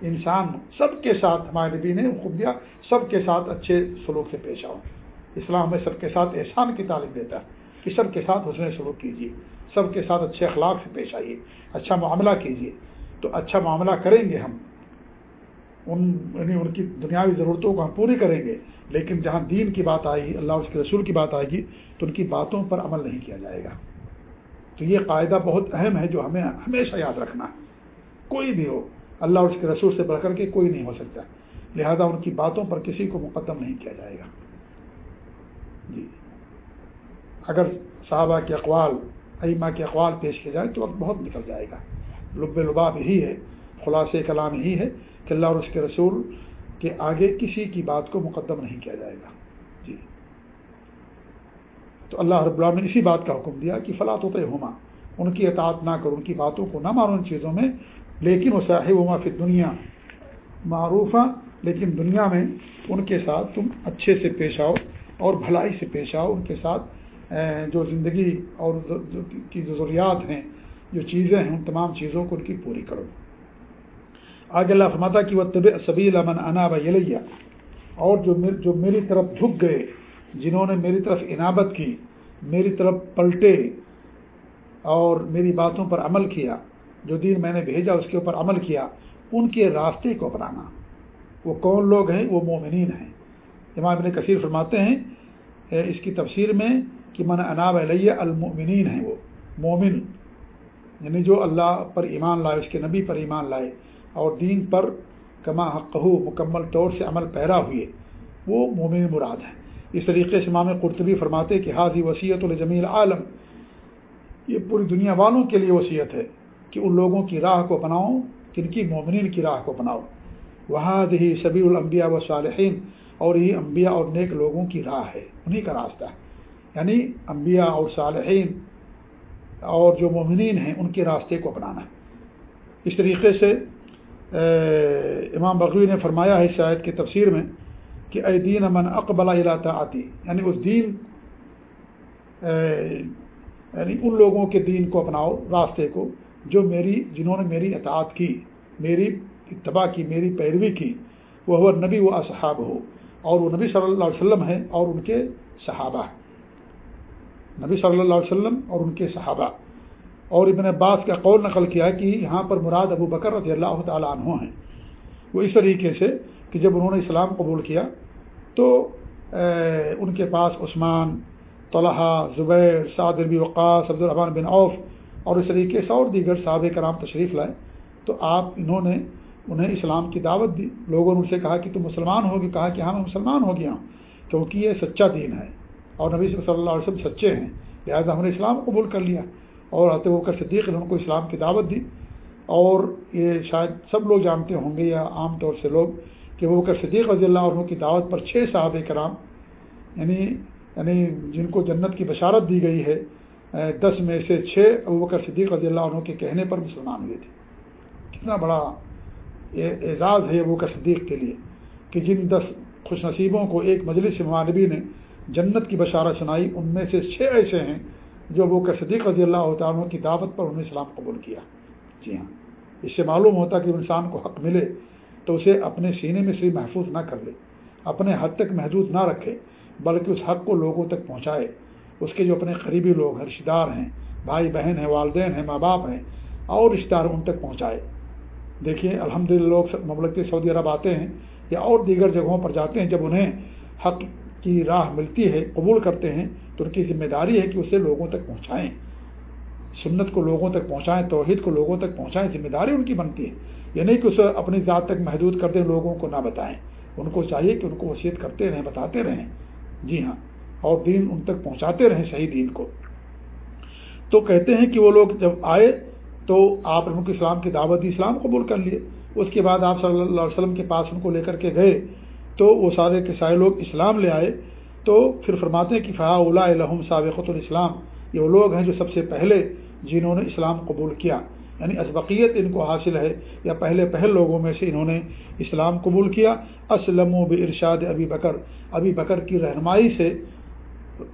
انسان، سب کے ساتھ ہمارے نبی نے خوبیاں سب کے ساتھ اچھے سلوک سے پیش آؤ۔ اسلام میں سب کے ساتھ احسان کی تعلیم دیتا ہے کہ سب کے ساتھ حسن سلوک کیجیے، سب کے ساتھ اچھے اخلاق سے پیش آئیے اچھا معاملہ کیجیے۔ تو اچھا معاملہ کریں گے ہم۔ ان یعنی ان کی دنیاوی ضرورتوں کو ہم پوری کریں گے، لیکن جہاں دین کی بات آئے گی، اللہ اس کے رسول کی بات آئے گی، تو ان کی باتوں پر عمل نہیں کیا جائے گا۔ تو یہ قاعدہ بہت اہم ہے جو ہمیں ہمیشہ یاد رکھنا ہے۔ کوئی بھی ہو، اللہ اور اس کے رسول سے بڑھ کر کے کوئی نہیں ہو سکتا۔ لہذا ان کی باتوں پر کسی کو مقدم نہیں کیا جائے گا۔ جی۔ اگر صحابہ کے اقوال ایما کے اقوال پیش کیے جائیں تو وقت بہت نکل جائے گا۔ لب لباب یہی ہے خلاص کلام یہی ہے کہ اللہ اور اس کے رسول کہ آگے کسی کی بات کو مقدم نہیں کیا جائے گا۔ تو اللہ رب اللہ نے اسی بات کا حکم دیا کہ فلاں ہوتے ہما ان کی اطاعت نہ کرو، ان کی باتوں کو نہ مانو ان چیزوں میں، لیکن وہ صاحب ہما پھر دنیا معروف لیکن دنیا میں ان کے ساتھ تم اچھے سے پیش آؤ اور بھلائی سے پیش آؤ، ان کے ساتھ جو زندگی اور کی جو ضروریات ہیں، جو چیزیں ہیں، ان تمام چیزوں کو ان کی پوری کرو۔ آگے اللہ فرماتا کہ وہ طب صبی امن انا بلیہ اور جو جو میری طرف جھک گئے جنہوں نے میری طرف انابت کی، میری طرف پلٹے اور میری باتوں پر عمل کیا، جو دین میں نے بھیجا، اس کے اوپر عمل کیا، ان کے راستے کو اپنانا۔ وہ کون لوگ ہیں؟ وہ مومنین ہیں۔ امام ابن کثیر فرماتے ہیں اس کی تفسیر میں کہ من اناب علیہ المؤمنین ہیں وہ۔ مومن یعنی جو اللہ پر ایمان لائے، اس کے نبی پر ایمان لائے اور دین پر کما حق مکمل طور سے عمل پیرا ہوئے، وہ مومن مراد ہیں۔ اس طریقے سے امام قرطبی فرماتے کہ حاضی وصیت الجمیل عالم یہ پوری دنیا والوں کے لیے وصیت ہے کہ ان لوگوں کی راہ کو اپناؤ کن کی مومنین کی راہ کو اپناؤ وہاں ہی سبی الانبیاء و صالحین اور یہ انبیاء اور نیک لوگوں کی راہ ہے، انہی کا راستہ ہے۔ یعنی انبیاء اور صالحین اور جو مومنین ہیں، ان کے راستے کو اپنانا ہے۔ اس طریقے سے امام بغوی نے فرمایا ہے شاید کی تفسیر میں کہ اے دین امن اقبلا علاطہ آتی یعنی اس دین یعنی ان لوگوں کے دین کو اپناؤ، راستے کو، جو میری، جنہوں نے میری اطاعت کی، میری اتباع کی، میری پیروی کی، وہ نبی و اصحاب ہو اور وہ نبی صلی اللہ علیہ وسلم ہیں اور ان کے صحابہ نبی صلی اللہ علیہ وسلم اور ان کے صحابہ۔ اور ابن عباس کا قول نقل کیا کہ یہاں پر مراد ابو بکر رضی اللہ تعالیٰ عنہ ہیں۔ وہ اس طریقے سے کہ جب انہوں نے اسلام قبول کیا تو ان کے پاس عثمان، طلحہ، زبیر، سعد البی وقاص عبد الرحمان بن عوف اور اس طریقے سے اور دیگر صحابہ کرام تشریف لائے۔ تو آپ، انہوں نے انہیں اسلام کی دعوت دی۔ لوگوں نے ان سے کہا کہ تم مسلمان ہوگی کہا کہ ہاں میں مسلمان ہو گیا ہوں، کیونکہ یہ سچا دین ہے اور نبی صلی اللہ علیہ وسلم سچے ہیں، لہٰذا ہم نے اسلام قبول کر لیا۔ اور حضرت وہ کر صدیق نے ان کو اسلام کی دعوت دی۔ اور یہ شاید سب لوگ جانتے ہوں گے یا عام طور سے لوگ کہ وہ کر صدیق رضی اللہ عنہ کی دعوت پر چھ صحابہ کرام یعنی یعنی جن کو جنت کی بشارت دی گئی ہے دس میں سے چھ ابو بکر صدیق رضی اللہ عنہ کے کہنے پر مسلمان ہوئے تھے۔ کتنا بڑا اعزاز ہے ابو بکر صدیق کے لیے کہ جن دس خوش نصیبوں کو ایک مجلس معانبی نے جنت کی بشارت سنائی، ان میں سے چھ ایسے ہیں جو ابو بکر صدیق رضی اللہ عنہ کی دعوت پر انہوں نے اسلام قبول کیا۔ جی ہاں۔ اس سے معلوم ہوتا کہ انسان کو حق ملے تو اسے اپنے سینے میں صرف محفوظ نہ کر لے، اپنے حد تک محدود نہ رکھے، بلکہ اس حق کو لوگوں تک پہنچائے۔ اس کے جو اپنے قریبی لوگ ہیں رشتے دار ہیں، بھائی بہن ہیں، والدین ہیں، ماں باپ ہیں، اور رشتے دار ان تک پہنچائے۔ دیکھیے الحمد للہ لوگ مملکت سعودی عرب آتے ہیں یا اور دیگر جگہوں پر جاتے ہیں، جب انہیں حق کی راہ ملتی ہے، قبول کرتے ہیں، تو ان کی ذمہ داری ہے کہ اسے لوگوں تک پہنچائیں۔ سنت کو لوگوں تک پہنچائیں، توحید کو لوگوں تک پہنچائیں، ذمہ داری ان کی بنتی ہے۔ یہ نہیں کہ اسے اپنی ذات تک محدود کر دیں، لوگوں کو نہ بتائیں۔ ان کو چاہیے کہ ان کو وصیت کرتے رہیں، بتاتے رہیں۔ جی ہاں اور دین ان تک پہنچاتے رہیں صحیح دین کو۔ تو کہتے ہیں کہ وہ لوگ جب آئے تو آپ ان کو اسلام کی دعوت دی، اسلام قبول کر لیے۔ اس کے بعد آپ صلی اللہ علیہ وسلم کے پاس ان کو لے کر کے گئے۔ تو وہ سارے کے سارے لوگ اسلام لے آئے۔ تو پھر فرماتے ہیں کہ فہا اولا الحم سابقۃ الاسلام یہ وہ لوگ ہیں جو سب سے پہلے جنہوں نے اسلام قبول کیا۔ یعنی اسبقیت ان کو حاصل ہے، یا پہلے پہل لوگوں میں سے انہوں نے اسلام قبول کیا۔ اسلم و ارشاد ابی بکر۔ ابی بکر کی رہنمائی سے،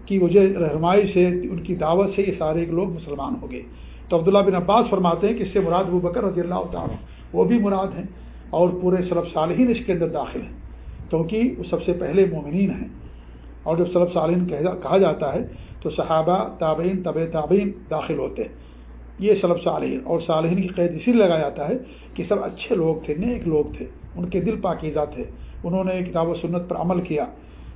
کی وجہ رہنمائی سے ان کی دعوت سے یہ سارے لوگ مسلمان ہو گئے۔ تو عبداللہ بن عباس فرماتے ہیں کہ اس سے مراد ابو بکر رضی اللہ تعالیٰ، وہ بھی مراد ہیں اور پورے سلب صالحین اس کے اندر داخل ہیں، کیونکہ وہ سب سے پہلے مومنین ہیں۔ اور جب سلب صالحین کہا جاتا ہے، تو صحابہ، تابعین طب تابعین داخل ہوتے ہیں۔ یہ سلب صالحین، اور صالحین کی قید اسی لگایا جاتا ہے کہ سب اچھے لوگ تھے، نیک لوگ تھے۔ ان کے دل پاکیزہ تھے۔ انہوں نے کتاب و سنت پر عمل کیا،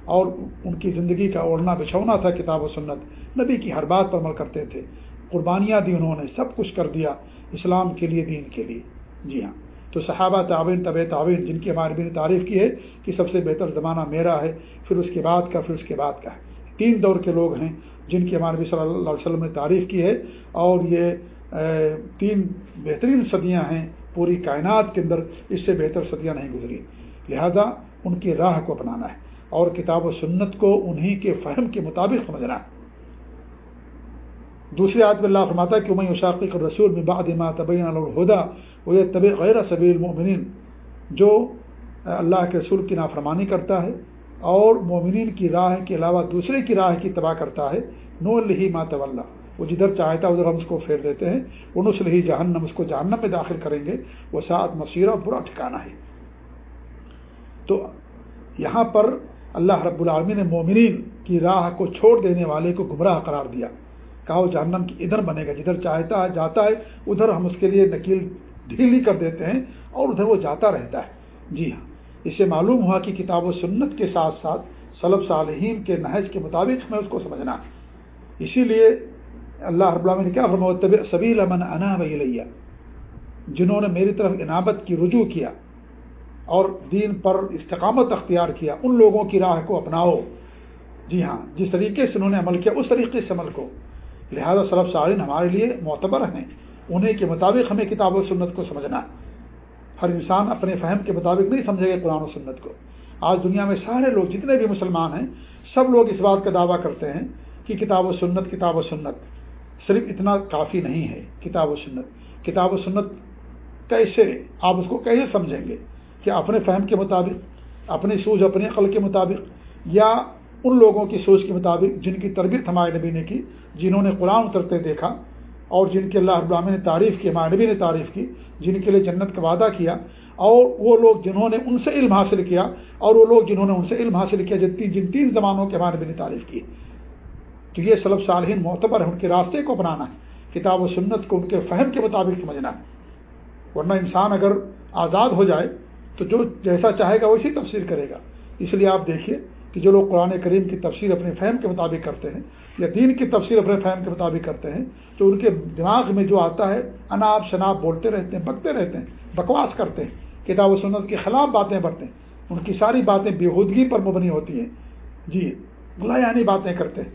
اور ان کی زندگی کا اوڑھنا بچھونا تھا کتاب و سنت۔ نبی کی ہر بات پر عمل کرتے تھے۔ قربانیاں دی انہوں نے، سب کچھ کر دیا اسلام کے لیے، دین کے لیے۔ جی ہاں۔ تو صحابہ تعاون طب تعاون جن کی ہمارے نے تعریف کی ہے کہ سب سے بہتر زمانہ میرا ہے، پھر اس کے بعد کا، پھر اس کے بعد کا ہے۔ تین دور کے لوگ ہیں جن کی ہمارے صلی اللہ علیہ وسلم نے تعریف کی ہے اور یہ تین بہترین صدیاں ہیں پوری کائنات کے اندر، اس سے بہتر صدیاں نہیں گزری۔ لہذا ان کی راہ کو اپنانا ہے اور کتاب و سنت کو انہی کے فہم کے مطابق سمجھنا ہے۔ دوسری آدمی اللہ فرماتا ہے کہ میں اشاقی رسول میں بعد ما طبین الہدا وہ یہ طب غیر صبی المؤمنین جو اللہ کے رسول کی نافرمانی کرتا ہے اور مومنین کی راہ کے علاوہ دوسرے کی راہ کی تباہ کرتا ہے، نو الہی ما طول وہ جدھر چاہتا ہے، ادھر ہم اس کو پھیر دیتے ہیں۔ وہ نسل جہنم، اس کو جہنم میں داخل کریں گے۔ وہ سات مصیرہ برا ٹھکانا ہے۔ تو یہاں پر اللہ رب العالمی نے مومنین کی راہ کو چھوڑ دینے والے کو گمراہ قرار دیا۔ کہا وہ جہنم کی ادھر بنے گا، جدھر چاہتا ہے، جاتا ہے، ادھر ہم اس کے لیے نکیل ڈھیلی کر دیتے ہیں اور ادھر وہ جاتا رہتا ہے۔ جی ہاں اس سے معلوم ہوا کہ کتاب و سنت کے ساتھ ساتھ صلب صالحین کے نہج کے مطابق میں اس کو سمجھنا اسی لیے اللہ رب العالمین نے کیا فرما سبیل امن انا ولیہ جنہوں نے میری طرف عنابت کی رجوع کیا اور دین پر استقامت اختیار کیا، ان لوگوں کی راہ کو اپناؤ۔ جی ہاں جس طریقے سے انہوں نے عمل کیا، اس طریقے سے عمل کو۔ لہذا صرف سارن ہمارے لیے معتبر ہیں۔ انہیں کے مطابق ہمیں کتاب و سنت کو سمجھنا۔ ہے ہر انسان اپنے فہم کے مطابق نہیں سمجھے گا قرآن و سنت کو۔ آج دنیا میں سارے لوگ جتنے بھی مسلمان ہیں، سب لوگ اس بات کا دعویٰ کرتے ہیں کہ کتاب و سنت، کتاب و سنت۔ صرف اتنا کافی نہیں ہے کتاب و سنت۔ کتاب و سنت کیسے، آپ اس کو کیسے سمجھیں گے؟ کہ اپنے فہم کے مطابق، اپنی سوچ اپنے عقل کے مطابق، یا ان لوگوں کی سوچ کے مطابق جن کی تربیت ہمارے نبی نے کی، جنہوں نے قرآن اترتے دیکھا اور جن کے اللہ ابراہمی نے تعریف کی، ہمارے نبی نے تعریف کی، جن کے لیے جنت کا وعدہ کیا اور وہ لوگ جنہوں نے ان سے علم حاصل کیا اور وہ لوگ جنہوں نے ان سے علم حاصل کیا، جتنی جن تین زمانوں کے ہمارے نبی نے تعریف کی۔ تو یہ سلب صالحین معتبر ہے ان کے راستے کو اپنانا ہے، کتاب و سنت کو ان کے فہم کے مطابق سمجھنا ہے۔ ورنہ انسان اگر آزاد ہو جائے تو جو جیسا چاہے گا ویسی تفسیر کرے گا۔ اس لیے آپ دیکھیے کہ جو لوگ قرآن کریم کی تفسیر اپنے فہم کے مطابق کرتے ہیں یا دین کی تفسیر اپنے فہم کے مطابق کرتے ہیں، تو ان کے دماغ میں جو آتا ہے اناب شناب بولتے رہتے ہیں، بکتے رہتے ہیں، بکواس کرتے ہیں، کتاب و سنت کے خلاف باتیں بڑھتے ہیں۔ ان کی ساری باتیں بےحودگی پر مبنی ہوتی ہیں۔ جی غلایانی باتیں کرتے ہیں۔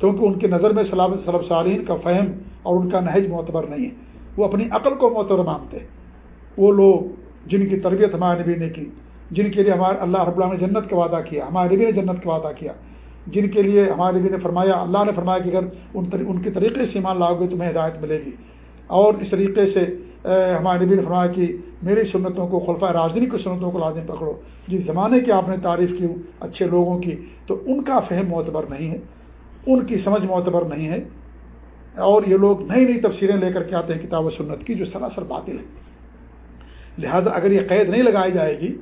کیونکہ ان کی نظر میں سلب سالین کا فہم اور ان کا نہج معتبر نہیں ہے۔ وہ اپنی عقل کو معتبر مانتے ہیں۔ وہ لوگ جن کی تربیت ہمارے نبی نے کی جن کے لیے ہمارے اللہ رب اللہ نے جنت کا وعدہ کیا، ہمارے نبی نے جنت کا وعدہ کیا۔ جن کے لیے ہمارے نبی نے فرمایا، اللہ نے فرمایا کہ اگر ان ان کے طریقے سے ایمان لاؤ گے تمہیں ہدایت ملے گی۔ اور اس طریقے سے ہمارے نبی نے فرمایا کہ میری سنتوں کو خلفۂ راجنی کی سنتوں کو لازم پکڑو۔ جس زمانے کی آپ نے تعریف کی، اچھے لوگوں کی، تو ان کا فہم معتبر نہیں ہے، ان کی سمجھ معتبر نہیں ہے۔ اور یہ لوگ نئی نئی تفسیریں لے کر کے آتے ہیں، کتاب و سنت کی، جو سراسر باطل ہے۔ لہذا اگر یہ قید نہیں لگائی جائے گی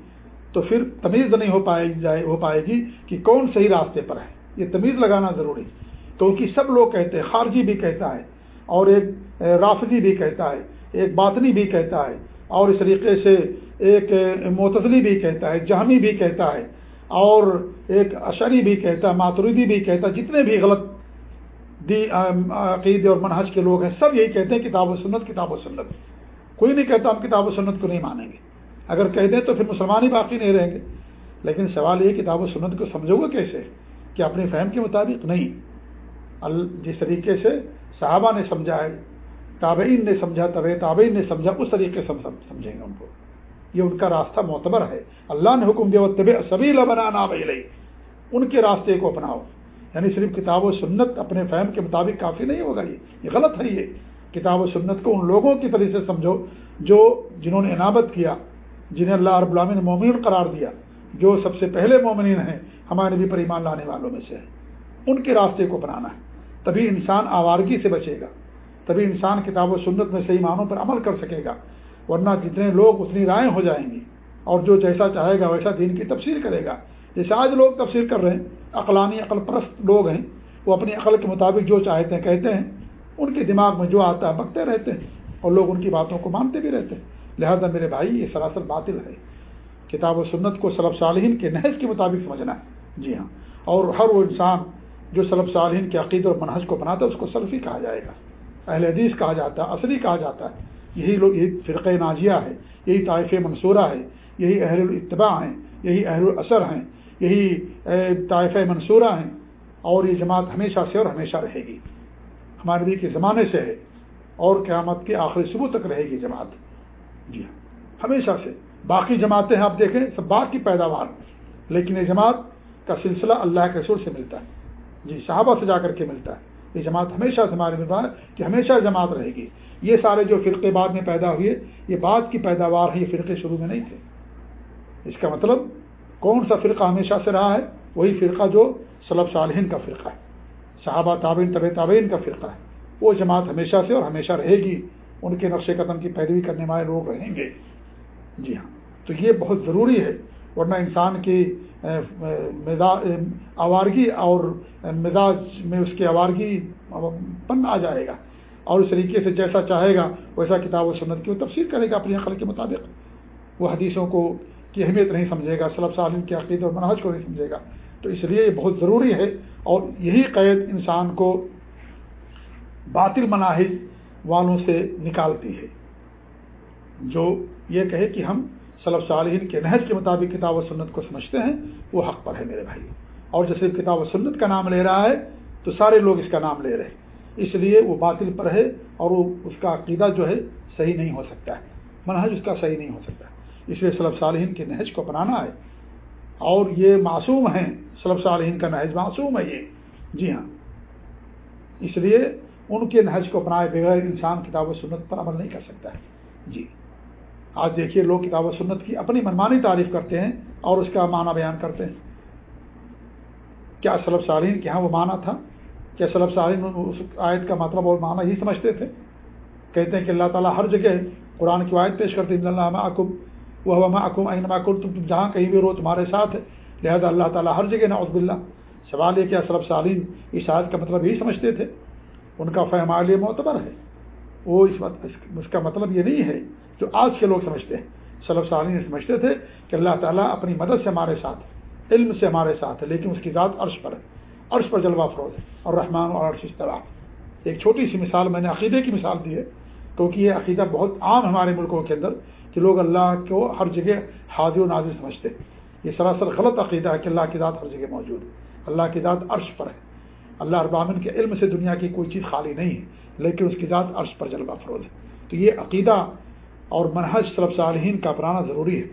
تو پھر تمیز نہیں ہو پائے جائے، ہو پائے گی کہ کون صحیح راستے پر ہے۔ یہ تمیز لگانا ضروری کیونکہ سب لوگ کہتے ہیں، خارجی بھی کہتا ہے اور ایک رافضی بھی کہتا ہے، ایک باطنی بھی کہتا ہے اور اس طریقے سے ایک معتزلی بھی کہتا ہے، جہمی بھی کہتا ہے اور ایک اشری بھی کہتا ہے ماتردی بھی کہتا ہے، جتنے بھی غلط دی عقید اور منحج کے لوگ ہیں، سب یہی کہتے ہیں، کتاب و سنت، کتاب و سنت۔ کوئی نہیں کہتا ہم کتاب و سنت کو نہیں مانیں گے۔ اگر کہہ دیں تو پھر مسلمان ہی باقی نہیں رہیں گے۔ لیکن سوال یہ کتاب و سنت کو سمجھو گے کیسے؟ کہ اپنے فہم کے مطابق نہیں۔ جس طریقے سے صحابہ نے سمجھا ہے، تابعین نے سمجھا طب تابعین نے سمجھا، اس طریقے سے سمجھیں گے ان کو۔ یہ ان کا راستہ معتبر ہے۔ اللہ نے حکم دیا طب سبھی لبنا لئی ان کے راستے کو اپناؤ۔ یعنی صرف کتاب و سنت اپنے فہم کے مطابق کافی نہیں ہوگا یہ۔ یہ غلط ہے یہ۔ کتاب و سنت کو ان لوگوں کی طریقے سے سمجھو جو جنہوں نے عنابت کیا۔ جنہیں اللہ رب العالمین نے مومن قرار دیا، جو سب سے پہلے مومنین ہیں، ہمارے نبی پر ایمان لانے والوں میں سے ان کے راستے کو بنانا ہے۔ تبھی انسان آوارگی سے بچے گا۔ تبھی انسان کتاب و سنت میں صحیح معنوں پر عمل کر سکے گا۔ ورنہ جتنے لوگ اتنی رائے ہو جائیں گی، اور جو جیسا چاہے گا ویسا دین کی تفسیر کرے گا۔ جیسے آج لوگ تفسیر کر رہے ہیں، عقلانی عقل پرست لوگ ہیں، وہ اپنی عقل کے مطابق جو چاہتے ہیں کہتے ہیں، ان کے دماغ میں جو آتا ہے، بکتے رہتے ہیں، اور لوگ ان کی باتوں کو مانتے بھی رہتے ہیں۔ لہذا میرے بھائی، یہ سراسر باطل ہے۔ کتاب و سنت کو سلب صالحین کے نحض کے مطابق سمجھنا ہے۔ جی ہاں۔ اور ہر وہ انسان جو سلب صالحین کے عقید اور منحص کو بناتا ہے، اس کو سلفی کہا جائے گا۔ اہل حدیث کہا جاتا ہے عصری کہا جاتا ہے۔ یہی لوگ، یہی فرق ناجیہ ہے، یہی طائف منصورہ ہے، یہی اہل الاتباع ہیں، یہی اہل الاثر ہیں، یہی طائف منصورہ ہیں۔ اور یہ جماعت ہمیشہ سے اور ہمیشہ رہے گی۔ ہمارے بھی کے زمانے سے ہے اور قیامت کے آخری صبح تک رہے گی جماعت۔ جی ہاں۔ ہمیشہ سے۔ باقی جماعتیں ہیں آپ دیکھیں، سب بات کی پیداوار۔ لیکن یہ جماعت کا سلسلہ اللہ کے سر سے ملتا ہے۔ جی صحابہ سے جا کر کے ملتا ہے۔ یہ جماعت ہمیشہ سے ہمارے ملتا ہے کہ ہمیشہ جماعت رہے گی۔ یہ سارے جو فرقے بعد میں پیدا ہوئے، یہ بات کی پیداوار ہے، یہ فرقے شروع میں نہیں تھے۔ اس کا مطلب کون سا فرقہ ہمیشہ سے رہا ہے؟ وہی فرقہ جو صلب صالحین کا فرقہ ہے۔ صحابہ تعبین طب تعبین کا فرقہ ہے۔ وہ جماعت ہمیشہ سے اور ہمیشہ رہے گی۔ ان کے نقش قدم کی پیروی کرنے والے لوگ رہیں گے۔ جی ہاں۔ تو یہ بہت ضروری ہے، ورنہ انسان کی آوارگی اور مزاج میں اس کی آوارگی بن آ جائے گا۔ اور اس طریقے سے جیسا چاہے گا، ویسا کتاب و سنت کی وہ تفصیل کرے گا اپنی عقل کے مطابق۔ وہ حدیثوں کو کی اہمیت نہیں سمجھے گا صلب سالم کے عقید اور مناج کو نہیں سمجھے گا۔ تو اس لیے یہ بہت ضروری ہے اور یہی قید انسان کو باطل مناحج والوں سے نکالتی ہے۔ جو یہ کہے کہ ہم صلب صالحین کے نہج کے مطابق کتاب و سنت کو سمجھتے ہیں، وہ حق پر ہے میرے بھائی۔ اور جیسے کتاب و سنت کا نام لے رہا ہے، تو سارے لوگ اس کا نام لے رہے ہیں۔ اس لیے وہ باطل پر ہے اور وہ اس کا عقیدہ جو ہے، صحیح نہیں ہو سکتا ہے۔ منہج اس کا صحیح نہیں ہو سکتا اس لیے صلب صالحین کے نہج کو اپنانا ہے۔ اور یہ معصوم ہیں۔ صلب صالحین کا نہج معصوم ہے یہ۔ جی ہاں۔ اس لیے ان کے نہج کو اپنائے بغیر انسان کتاب و سنت پر عمل نہیں کر سکتا ہے۔ جی۔ آج دیکھیے، لوگ کتاب و سنت کی اپنی منمانی تعریف کرتے ہیں اور اس کا معنی بیان کرتے ہیں۔ کیا سلب سالین کے یہاں وہ معنی تھا؟ کیا سلب سالین اس آیت کا مطلب اور معنی ہی سمجھتے تھے؟ کہتے ہیں کہ اللہ تعالیٰ ہر جگہ قرآن کی آیت پیش کرتے ہیں اللہ اکم وہ اکم کم تم جہاں کہیں بھی رو تمہارے ساتھ ہے۔ لہٰذا اللہ تعالیٰ ہر جگہ نعوذ باللہ۔ سوال یہ کیا سلب سالین اس آیت کا مطلب یہی سمجھتے تھے؟ ان کا فہم عالیہ معتبر ہے۔ وہ اس وقت اس کا مطلب یہ نہیں ہے جو آج کے لوگ سمجھتے ہیں۔ صلب سالین سمجھتے تھے کہ اللہ تعالیٰ اپنی مدد سے ہمارے ساتھ علم سے ہمارے ساتھ ہے، لیکن اس کی ذات عرش پر ہے۔ عرش پر جلوہ فروز ہے اور رحمان اور عرش اس طرح۔ ایک چھوٹی سی مثال میں نے عقیدے کی مثال دی ہے، کیونکہ یہ عقیدہ بہت عام ہمارے ملکوں کے اندر کہ لوگ اللہ کو ہر جگہ حاضر و نازر سمجھتے ہیں۔ یہ سراسر غلط عقیدہ ہے کہ اللہ کی ذات ہر جگہ موجود ہے۔ اللہ کی ذات عرش پر ہے۔ اللہ اربامن کے علم سے دنیا کی کوئی چیز خالی نہیں ہے، لیکن اس کی ذات عرش پر جلوہ فروز ہے۔ تو یہ عقیدہ اور منہج صرف صالحین کا اپنانا ضروری ہے۔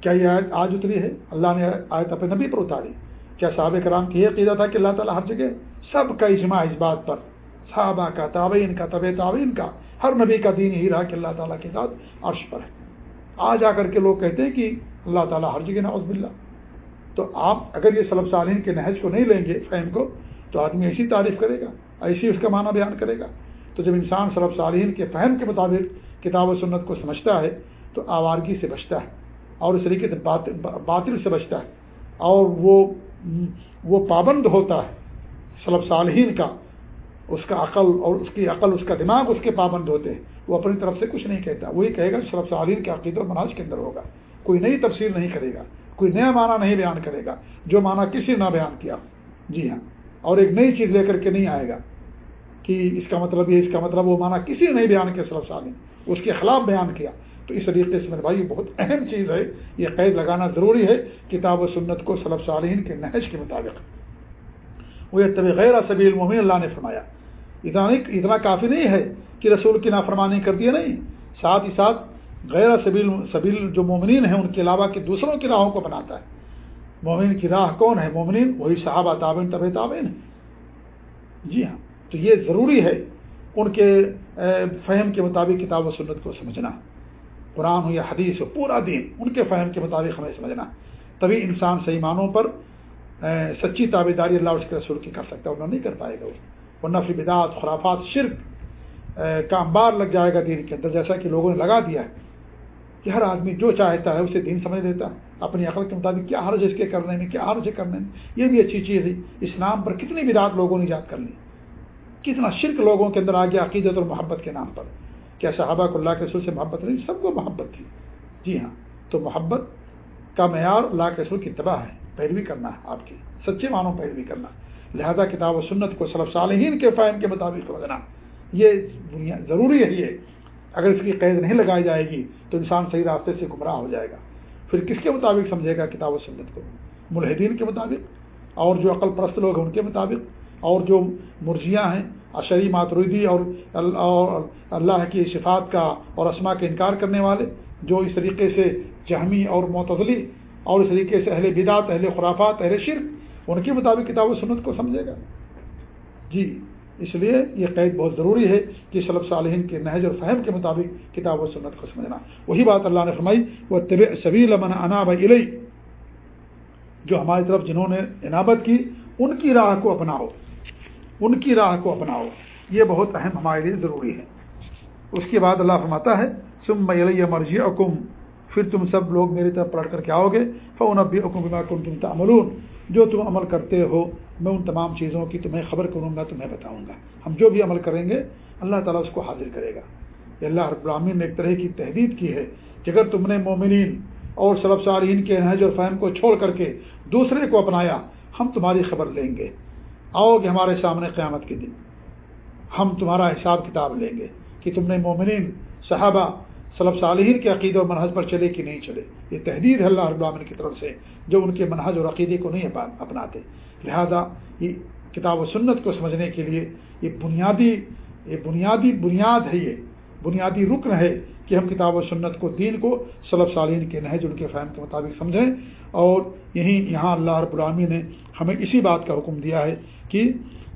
کیا یہ آیت آج اتری ہے؟ اللہ نے آیت اپنے نبی پر اتاری۔ کیا صحابہ کرام کی یہ عقیدہ تھا کہ اللہ تعالیٰ ہر جگہ سب کا اجماع اس بات پر، صحابہ کا تعبین کا طب تعبین کا، ہر نبی کا دین ہی رہا کہ اللہ تعالیٰ کے ساتھ عرش پر ہے۔ آج آ کر کے لوگ کہتے ہیں کہ اللہ تعالیٰ ہر جگہ نعوذ باللہ۔ تو آپ اگر یہ صلب صالحین کے نہج کو نہیں لیں گے فہم کو، تو آدمی ایسی تعریف کرے گا، ایسی اس کا معنی بیان کرے گا۔ تو جب انسان صرف صالحین کے فہم کے مطابق کتاب و سنت کو سمجھتا ہے، تو آوارگی سے بچتا ہے اور اس طریقے سے باطل سے بچتا ہے اور وہ وہ پابند ہوتا ہے صلب صالحین کا۔ اس کا عقل اور اس کی عقل، اس کا دماغ اس کے پابند ہوتے ہیں۔ وہ اپنی طرف سے کچھ نہیں کہتا، وہی کہے گا صلب صالحین کے عقید و مناج کے اندر ہوگا۔ کوئی نئی تفصیل نہیں کرے گا۔ کوئی نیا معنی نہیں بیان کرے گا، جو معنی کسی نہ بیان کیا۔ جی ہاں اور ایک نئی چیز لے کر کے نہیں آئے گا کہ اس کا مطلب یہ، اس کا مطلب وہ مانا کسی نے نہیں بیان کیا صلب صالین اس کے خلاف بیان کیا۔ تو اس طریقے سے میرے بھائی بہت اہم چیز ہے، یہ قید لگانا ضروری ہے، کتاب و سنت کو صلب صالین کے نہج کے مطابق۔ وہ طبی غیر سبی المومن اللہ نے فرمایا۔ اتنا اتنا کافی نہیں ہے کہ رسول کی نافرمانی کر دیا نہیں۔ ساتھ ہی ساتھ غیر سبیل سبیل جو مومنین ہیں ان کے علاوہ کہ دوسروں کی راہوں کو بناتا ہے۔ مومن کی راہ کون ہے؟ مومنین، وہی صحابہ تعبین طب تعبین جی ہاں تو یہ ضروری ہے ان کے فہم کے مطابق کتاب و سنت کو سمجھنا۔ قرآن ہو یا حدیث ہو، پورا دین، ان کے فہم کے مطابق ہمیں سمجھنا۔ تبھی انسان صحیح معنوں پر سچی تابے داری اللہ اس کے رسول کی کر سکتا ہے انہوں نہیں کر پائے گا وہ۔ نفری بدعت خرافات، شرک کا انبار لگ جائے گا دین کے اندر، جیسا کہ لوگوں نے لگا دیا ہے۔ کہ ہر آدمی جو چاہتا ہے اسے دین سمجھ لیتا ہے، اپنی عقل کے مطابق کیا حرج اس کے کرنے میں، کیا حرج کرنے میں۔ یہ بھی اچھی چیز ہے۔ اسلام پر کتنی بدعت لوگوں نے یاد کر لی۔ کتنا شرک لوگوں کے اندر آ گیا عقیدت اور محبت کے نام پر۔ کیا صحابہ کو اللہ کے رسول سے محبت نہیں، سب کو محبت تھی۔ جی ہاں تو محبت کا معیار اللہ کے رسول کی تباہ ہے، پیروی کرنا ہے آپ کی، سچے معنوں پیروی کرنا۔ لہذا کتاب و سنت کو صرف صالحین کے فہم کے مطابق سمجھنا یہ دنیا ضروری ہے یہ اگر اس کی قید نہیں لگائی جائے گی تو انسان صحیح راستے سے گمراہ ہو جائے گا۔ پھر کس کے مطابق سمجھے گا کتاب و سنت کو؟ ملحدین کے مطابق؟ اور جو عقل پرست لوگ ہیں ان کے مطابق؟ اور جو مرجیاں ہیں اشری ماتردی اور اللہ کی صفات کا اور اسما کا انکار کرنے والے، جو اس طریقے سے جہمی اور معتدلی اور اس طریقے سے اہل بدعت، اہل خرافات، اہل شرک، ان کے مطابق کتاب و سنت کو سمجھے گا؟ جی۔ اس لیے یہ قید بہت ضروری ہے کہ صلب صالحین کے نہج اور فہم کے مطابق کتاب و سنت کو سمجھنا۔ وہی بات اللہ نے فرمائی وہ طب سبیل امن انا بھائی جو ہماری طرف جنہوں نے عنابت کی، ان کی راہ کو اپناؤ۔ ان کی راہ کو اپناؤ۔ یہ بہت اہم ہمارے لیے ضروری ہے۔ اس کے بعد اللہ فرماتا ہے سم میں مرضی حکم پھر تم سب لوگ میری طرف پلٹ کر کے آؤ گے۔ فون اب بھی حکم بما تم تعملون۔ جو تم عمل کرتے ہو، میں ان تمام چیزوں کی تمہیں خبر کروں گا تمہیں بتاؤں گا۔ ہم جو بھی عمل کریں گے، اللہ تعالیٰ اس کو حاضر کرے گا۔ اللہ رب العالمین نے ایک طرح کی تحدید کی ہے کہ اگر تم نے مومنین اور سلب صارین کے نہج اور فہم کو چھوڑ کر کے دوسرے کو اپنایا، ہم تمہاری خبر لیں گے۔ آؤ گے ہمارے سامنے قیامت کے دن۔ ہم تمہارا حساب کتاب لیں گے کہ تم نے مومنین، صحابہ صلب صالحین کے عقیدے اور منحج پر چلے کہ نہیں چلے۔ یہ تحریر ہے اللہ رب العالمین کی طرف سے جو ان کے منحج اور عقیدے کو نہیں اپناتے۔ لہذا یہ کتاب و سنت کو سمجھنے کے لیے یہ بنیادی یہ بنیادی بنیاد ہے یہ۔ بنیادی رکن ہے کہ ہم کتاب و سنت کو دین کو صلب صالین کے نہج، ان کے فہم کے مطابق سمجھیں۔ اور یہیں یہاں اللہ رب العامی نے ہمیں اسی بات کا حکم دیا ہے کہ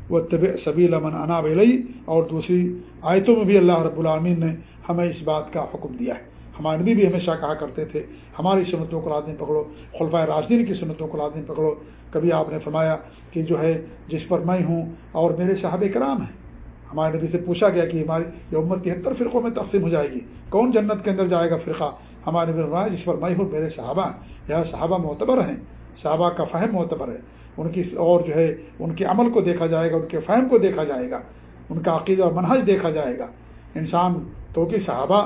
وہ طب صبی امن انا ولی اور دوسری آیتوں میں بھی اللہ رب العامین نے ہمیں اس بات کا حکم دیا ہے۔ ہمارے نبی بھی ہمیشہ کہا کرتے تھے، ہماری سنتوں کو لازم پکڑو خلفۂ راجدین کی سنتوں کو لازم پکڑو۔ کبھی آپ نے فرمایا کہ جو ہے، جس پر میں ہوں اور میرے صاحب کرام ہیں۔ ہمارے نبی سے پوچھا گیا کہ ہماری یہ امت تہتر فرقوں میں تقسیم ہو جائے گی۔ کون جنت کے اندر جائے گا فرقہ؟ ہمارے نبی فرمایا، جس پر میں ہوں، میرے صحابہ یا صحابہ معتبر ہیں، صحابہ کا فہم معتبر ہے۔ ان کی اور جو ہے، ان کے عمل کو دیکھا جائے گا، ان کے فہم کو دیکھا جائے گا۔ ان کا عقیدہ اور منحج دیکھا جائے گا۔ انسان تو کہ صحابہ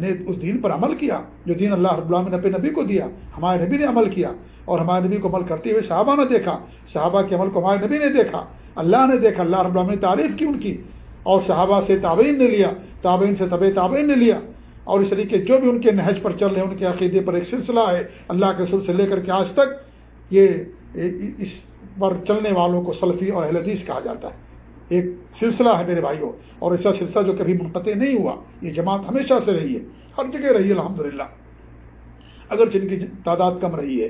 نے اس دین پر عمل کیا، جو دین اللہ رب اللہ نبی نبی کو دیا، ہمارے نبی نے عمل کیا، اور ہمارے نبی کو عمل کرتے ہوئے صحابہ نے دیکھا، صحابہ کے عمل کو ہمارے نبی نے دیکھا، اللہ نے دیکھا، اللہ رب اللہ نے تعریف کی ان کی، اور صحابہ سے تابعین نے لیا، تابعین سے طب تابعین نے لیا، اور اس طریقے جو بھی ان کے نہج پر چل رہے ہیں، ان کے عقیدے پر ایک سلسلہ ہے، اللہ کے سر سے لے کر کے آج تک یہ، اس پر چلنے والوں کو سلفی اور اہل حدیث کہا جاتا ہے۔ ایک سلسلہ ہے میرے بھائیوں، اور ایسا سلسلہ جو کبھی منقطع نہیں ہوا، یہ جماعت ہمیشہ سے رہی ہے، ہر جگہ رہی ہے الحمد للہ اگر جن کی تعداد کم رہی ہے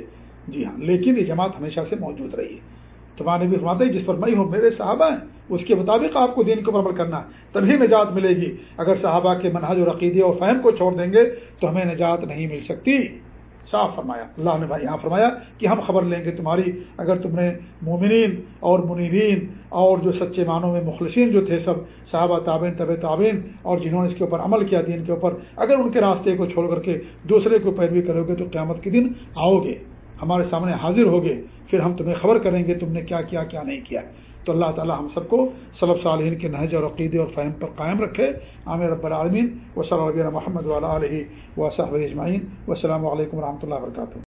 جی ہاں لیکن یہ جماعت ہمیشہ سے موجود رہی ہے۔ تمہارے بھی فرماتے جس پر میں ہوں، میرے صحابہ ہیں، اس کے مطابق آپ کو دین کو عمل کرنا ہے تبھی نجات ملے گی۔ اگر صحابہ کے منہج اور عقیدے اور فہم کو چھوڑ دیں گے، تو ہمیں نجات نہیں مل سکتی۔ صاف فرمایا۔ اللہ نے بھائی یہاں فرمایا کہ ہم خبر لیں گے تمہاری۔ اگر تم نے مومنین اور منیبین اور جو سچے معنوں میں مخلصین جو تھے سب، صحابہ تعبین طب تعبین اور جنہوں نے اس کے اوپر عمل کیا دین کے اوپر، اگر ان کے راستے کو چھوڑ کر کے دوسرے کو پیروی کرو گے تو قیامت کے دن آؤ گے، ہمارے سامنے حاضر ہوگے، پھر ہم تمہیں خبر کریں گے تم نے کیا کیا کیا نہیں کیا۔ تو اللہ تعالی ہم سب کو صلب صالحین کے نہج اور عقیدے اور فہم پر قائم رکھے۔ عامر رب العالمین۔ و صلی اللہ محمد علیہ و صحب اجمعین۔ و السلام علیکم و رحمۃ اللہ وبرکاتہ۔